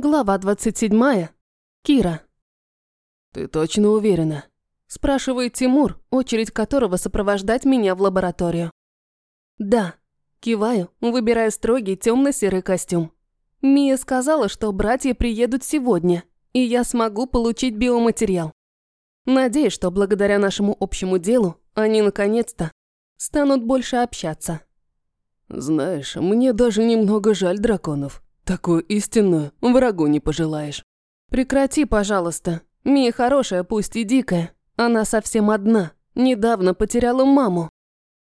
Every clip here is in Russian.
Глава 27. Кира. «Ты точно уверена?» Спрашивает Тимур, очередь которого сопровождать меня в лабораторию. «Да». Киваю, выбирая строгий темно-серый костюм. Мия сказала, что братья приедут сегодня, и я смогу получить биоматериал. Надеюсь, что благодаря нашему общему делу они наконец-то станут больше общаться. «Знаешь, мне даже немного жаль драконов», Такую истинную врагу не пожелаешь. Прекрати, пожалуйста. Мия хорошая, пусть и дикая. Она совсем одна. Недавно потеряла маму.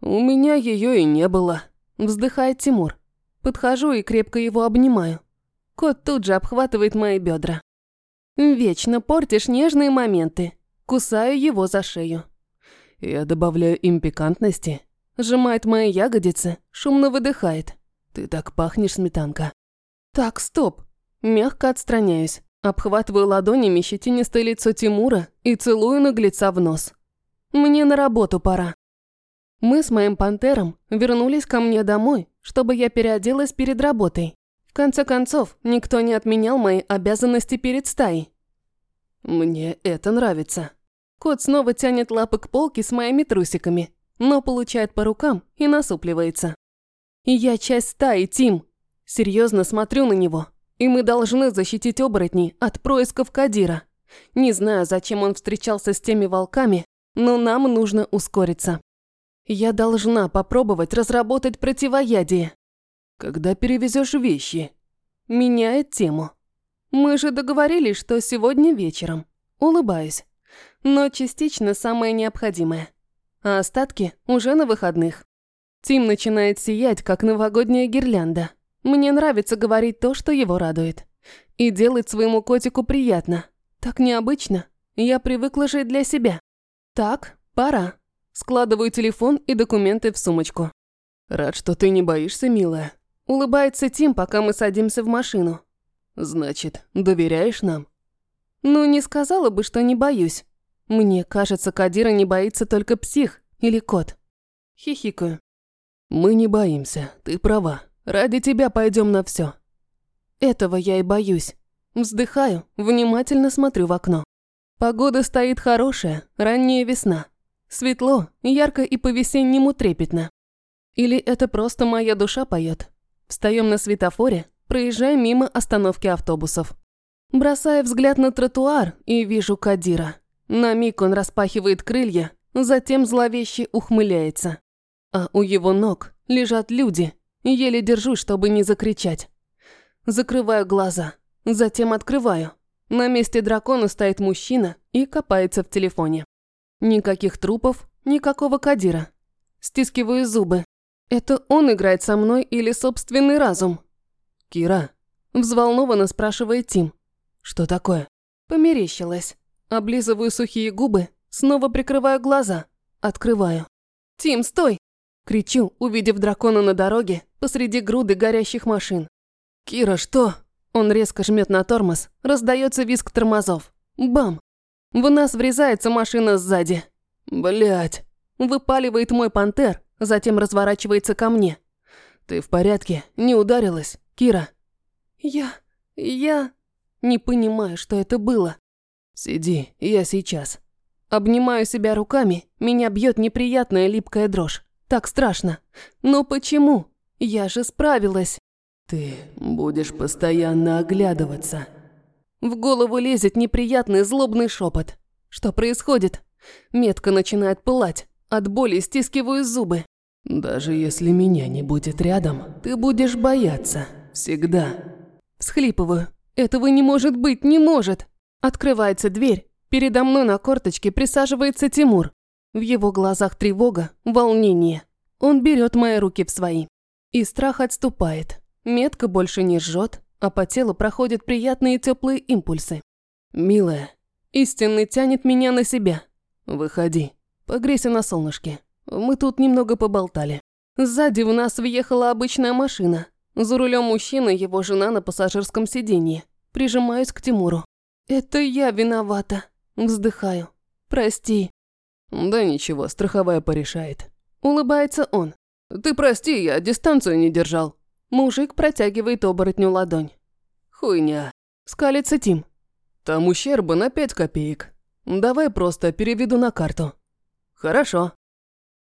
У меня ее и не было. Вздыхает Тимур. Подхожу и крепко его обнимаю. Кот тут же обхватывает мои бедра. Вечно портишь нежные моменты. Кусаю его за шею. Я добавляю им пикантности. Сжимает мои ягодицы, шумно выдыхает. Ты так пахнешь, сметанка. Так, стоп. Мягко отстраняюсь. Обхватываю ладонями щетинистое лицо Тимура и целую наглеца в нос. Мне на работу пора. Мы с моим пантером вернулись ко мне домой, чтобы я переоделась перед работой. В конце концов, никто не отменял мои обязанности перед стаей. Мне это нравится. Кот снова тянет лапы к полке с моими трусиками, но получает по рукам и насупливается. Я часть стаи, Тим. Серьезно смотрю на него, и мы должны защитить оборотней от происков Кадира. Не знаю, зачем он встречался с теми волками, но нам нужно ускориться. Я должна попробовать разработать противоядие. Когда перевезешь вещи? Меняет тему. Мы же договорились, что сегодня вечером. Улыбаюсь. Но частично самое необходимое. А остатки уже на выходных. Тим начинает сиять, как новогодняя гирлянда. Мне нравится говорить то, что его радует. И делать своему котику приятно. Так необычно. Я привыкла жить для себя. Так, пора. Складываю телефон и документы в сумочку. Рад, что ты не боишься, милая. Улыбается Тим, пока мы садимся в машину. Значит, доверяешь нам? Ну, не сказала бы, что не боюсь. Мне кажется, Кадира не боится только псих или кот. Хихикаю. Мы не боимся, ты права. Ради тебя пойдем на все. Этого я и боюсь. Вздыхаю, внимательно смотрю в окно. Погода стоит хорошая, ранняя весна. Светло, ярко и по-весеннему трепетно. Или это просто моя душа поет. Встаем на светофоре, проезжая мимо остановки автобусов. Бросая взгляд на тротуар и вижу Кадира. На миг он распахивает крылья, затем зловеще ухмыляется. А у его ног лежат люди, Еле держусь, чтобы не закричать. Закрываю глаза, затем открываю. На месте дракона стоит мужчина и копается в телефоне. Никаких трупов, никакого Кадира. Стискиваю зубы. Это он играет со мной или собственный разум? «Кира?» – взволнованно спрашивает Тим. «Что такое?» Померещилась. Облизываю сухие губы, снова прикрываю глаза. Открываю. «Тим, стой!» Кричу, увидев дракона на дороге посреди груды горящих машин. «Кира, что?» Он резко жмет на тормоз, раздается визг тормозов. Бам! В нас врезается машина сзади. Блять! Выпаливает мой пантер, затем разворачивается ко мне. «Ты в порядке? Не ударилась, Кира?» «Я... я...» Не понимаю, что это было. «Сиди, я сейчас». Обнимаю себя руками, меня бьет неприятная липкая дрожь. Так страшно. Но почему? Я же справилась. Ты будешь постоянно оглядываться. В голову лезет неприятный злобный шепот. Что происходит? Метка начинает пылать. От боли стискиваю зубы. Даже если меня не будет рядом, ты будешь бояться. Всегда. Всхлипываю. Этого не может быть, не может. Открывается дверь. Передо мной на корточке присаживается Тимур. В его глазах тревога, волнение. Он берет мои руки в свои. И страх отступает. Метка больше не жжет, а по телу проходят приятные теплые импульсы. «Милая». Истинный тянет меня на себя. «Выходи. Погрейся на солнышке. Мы тут немного поболтали». Сзади в нас въехала обычная машина. За рулем мужчина, его жена на пассажирском сиденье. Прижимаюсь к Тимуру. «Это я виновата». Вздыхаю. «Прости». «Да ничего, страховая порешает». Улыбается он. «Ты прости, я дистанцию не держал». Мужик протягивает оборотню ладонь. «Хуйня». Скалится Тим. Там ущерба на пять копеек. Давай просто переведу на карту. Хорошо.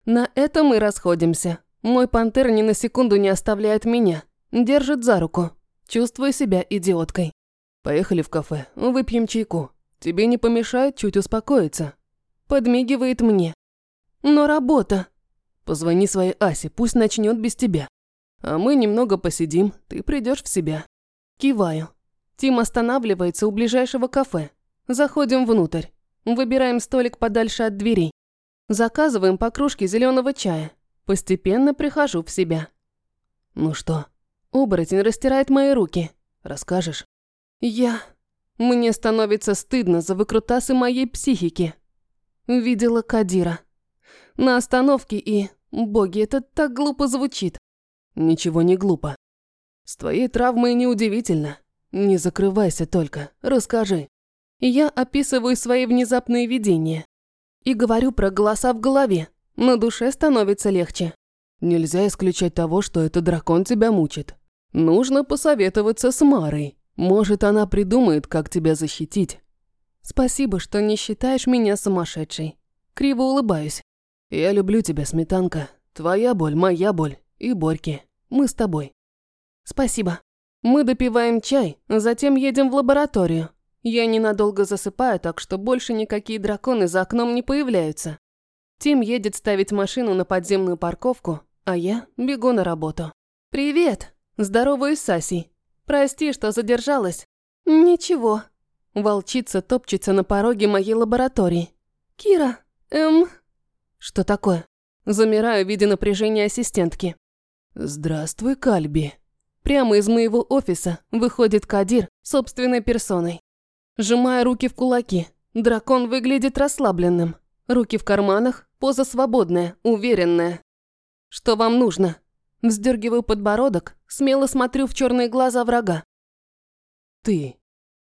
На этом мы расходимся. Мой пантер ни на секунду не оставляет меня. Держит за руку. Чувствую себя идиоткой. Поехали в кафе, выпьем чайку. Тебе не помешает чуть успокоиться. Подмигивает мне. Но работа. Позвони своей Асе, пусть начнет без тебя. А мы немного посидим, ты придешь в себя. Киваю. Тим останавливается у ближайшего кафе. Заходим внутрь. Выбираем столик подальше от дверей. Заказываем по кружке зеленого чая. Постепенно прихожу в себя. Ну что? Оборотень растирает мои руки. Расскажешь? Я... Мне становится стыдно за выкрутасы моей психики. Видела Кадира. На остановке и... Боги, это так глупо звучит. Ничего не глупо. С твоей травмой неудивительно. Не закрывайся только, расскажи. Я описываю свои внезапные видения. И говорю про голоса в голове. На душе становится легче. Нельзя исключать того, что этот дракон тебя мучит. Нужно посоветоваться с Марой. Может, она придумает, как тебя защитить. Спасибо, что не считаешь меня сумасшедшей. Криво улыбаюсь. Я люблю тебя, Сметанка. Твоя боль, моя боль. И Борьки. Мы с тобой. Спасибо. Мы допиваем чай, затем едем в лабораторию. Я ненадолго засыпаю, так что больше никакие драконы за окном не появляются. Тим едет ставить машину на подземную парковку, а я бегу на работу. «Привет!» Здороваюсь с Асей. «Прости, что задержалась». «Ничего». Волчица топчется на пороге моей лаборатории. «Кира, эм...» «Что такое?» Замираю, видя напряжение ассистентки. «Здравствуй, Кальби». Прямо из моего офиса выходит Кадир собственной персоной. Сжимая руки в кулаки, дракон выглядит расслабленным. Руки в карманах, поза свободная, уверенная. «Что вам нужно?» Вздергиваю подбородок, смело смотрю в черные глаза врага. «Ты